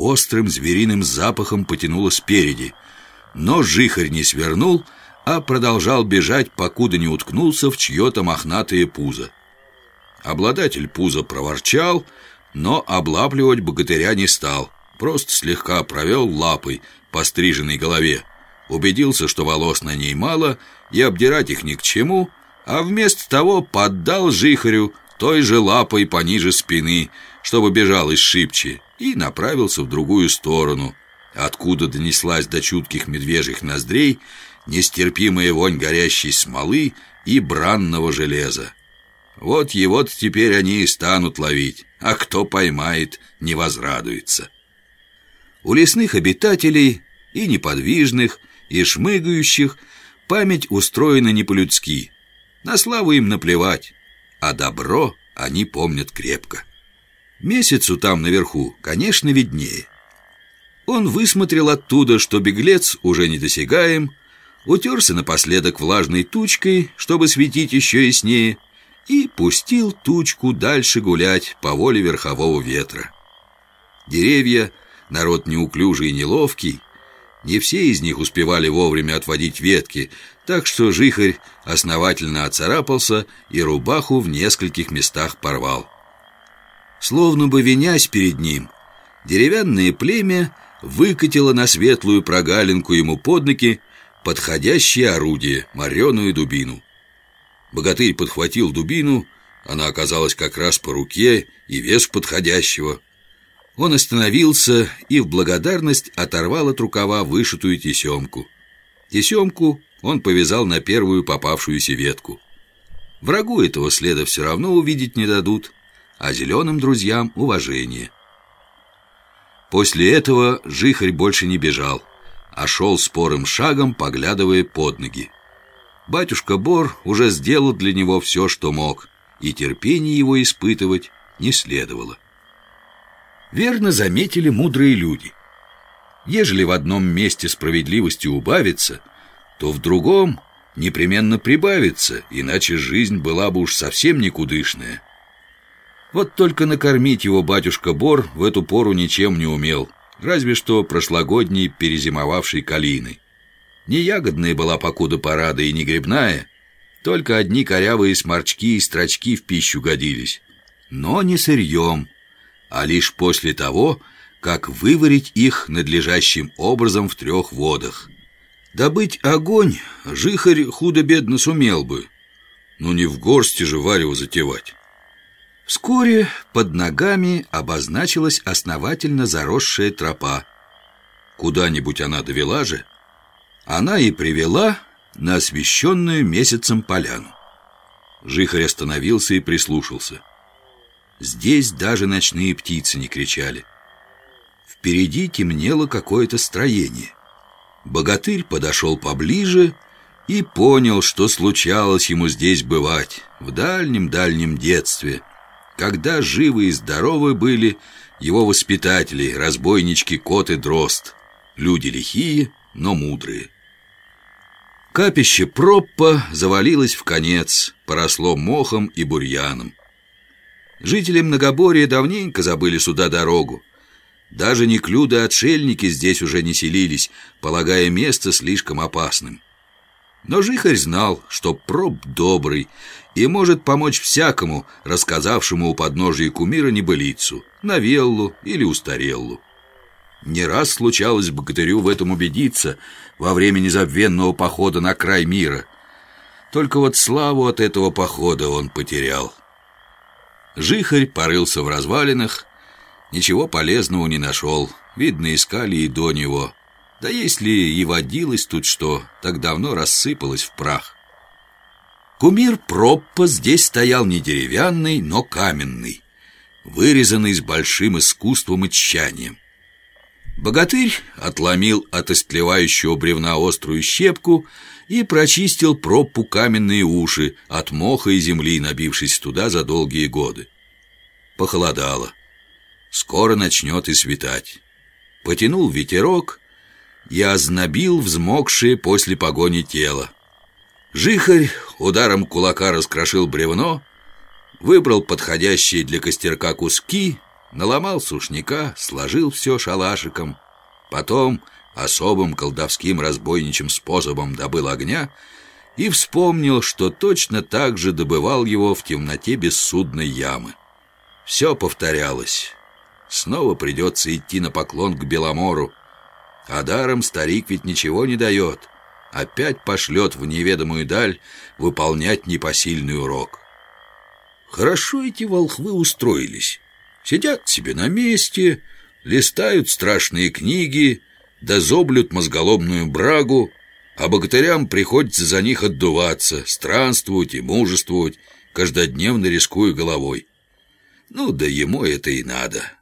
Острым звериным запахом потянуло спереди. Но жихарь не свернул, а продолжал бежать, покуда не уткнулся в чье-то мохнатое пузо. Обладатель пуза проворчал, но облапливать богатыря не стал, просто слегка провел лапой по стриженной голове, убедился, что волос на ней мало, и обдирать их ни к чему, а вместо того поддал жихарю той же лапой пониже спины, чтобы бежал из шибче, и направился в другую сторону, откуда донеслась до чутких медвежьих ноздрей нестерпимая вонь горящей смолы и бранного железа. Вот его-то теперь они и станут ловить, а кто поймает, не возрадуется. У лесных обитателей и неподвижных, и шмыгающих память устроена не по-людски. На славу им наплевать, а добро они помнят крепко. Месяцу там наверху, конечно, виднее. Он высмотрел оттуда, что беглец уже недосягаем, утерся напоследок влажной тучкой, чтобы светить еще яснее, и пустил тучку дальше гулять по воле верхового ветра. Деревья, народ неуклюжий и неловкий, не все из них успевали вовремя отводить ветки, так что жихарь основательно оцарапался и рубаху в нескольких местах порвал. Словно бы винясь перед ним, деревянное племя выкатило на светлую прогалинку ему под ноги подходящее орудие, мореную дубину. Богатырь подхватил дубину, она оказалась как раз по руке и вес подходящего. Он остановился и в благодарность оторвал от рукава вышитую тесемку. Тесемку он повязал на первую попавшуюся ветку. Врагу этого следа все равно увидеть не дадут, а зеленым друзьям уважение. После этого Жихарь больше не бежал а шел спорым шагом, поглядывая под ноги. Батюшка Бор уже сделал для него все, что мог, и терпение его испытывать не следовало. Верно заметили мудрые люди. Ежели в одном месте справедливости убавится, то в другом непременно прибавится, иначе жизнь была бы уж совсем никудышная. Вот только накормить его батюшка Бор в эту пору ничем не умел – разве что прошлогодней перезимовавшей калины. Не ягодная была покуда парада и не грибная, только одни корявые сморчки и строчки в пищу годились. Но не сырьем, а лишь после того, как выварить их надлежащим образом в трех водах. Добыть огонь жихарь худо-бедно сумел бы, но не в горсти же варево затевать. Вскоре под ногами обозначилась основательно заросшая тропа. Куда-нибудь она довела же. Она и привела на освещенную месяцем поляну. Жихарь остановился и прислушался. Здесь даже ночные птицы не кричали. Впереди темнело какое-то строение. Богатырь подошел поближе и понял, что случалось ему здесь бывать в дальнем-дальнем детстве – когда живы и здоровы были его воспитатели, разбойнички Кот и Дрозд, люди лихие, но мудрые. Капище Проппа завалилось в конец, поросло мохом и бурьяном. Жители Многоборья давненько забыли сюда дорогу. Даже неклюды-отшельники здесь уже не селились, полагая место слишком опасным. Но Жихарь знал, что проб добрый и может помочь всякому, рассказавшему у подножия кумира небылицу, новеллу или устареллу. Не раз случалось богатырю в этом убедиться во время незабвенного похода на край мира. Только вот славу от этого похода он потерял. Жихарь порылся в развалинах, ничего полезного не нашел. Видно, искали и до него. Да если и водилось тут что, так давно рассыпалось в прах. Кумир Проппа здесь стоял не деревянный, но каменный, вырезанный с большим искусством и тщанием. Богатырь отломил от истлевающего бревна острую щепку и прочистил Проппу каменные уши от моха и земли, набившись туда за долгие годы. Похолодало. Скоро начнет и светать. Потянул ветерок, и ознобил взмокшее после погони тело. Жихарь ударом кулака раскрошил бревно, выбрал подходящие для костерка куски наломал сушняка, сложил все шалашиком, потом особым колдовским разбойничьим способом добыл огня и вспомнил, что точно так же добывал его в темноте бессудной ямы. Все повторялось. Снова придется идти на поклон к Беломору. А даром старик ведь ничего не дает. Опять пошлет в неведомую даль выполнять непосильный урок. Хорошо эти волхвы устроились. Сидят себе на месте, листают страшные книги, дозоблют мозголомную брагу, а богатырям приходится за них отдуваться, странствовать и мужествовать, каждодневно рискуя головой. Ну да ему это и надо».